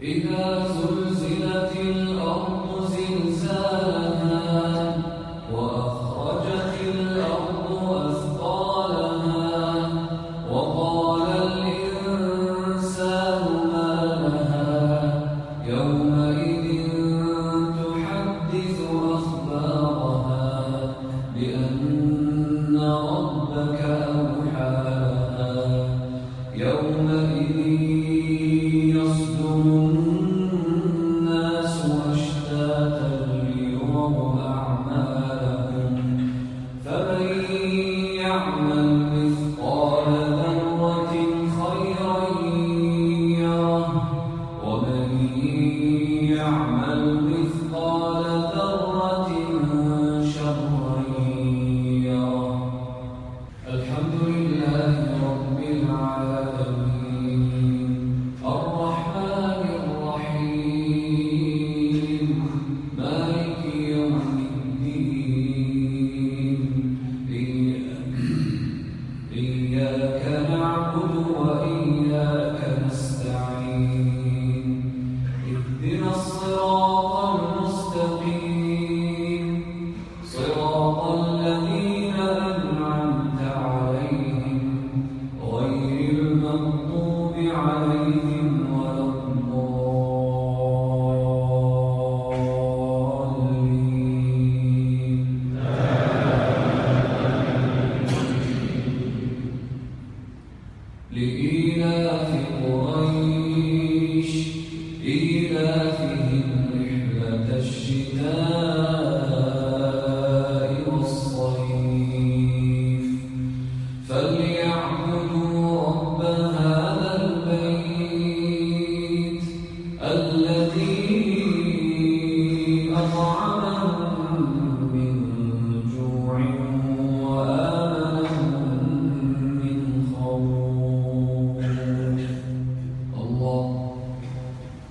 إذا زلزلت لإيلاف قريش.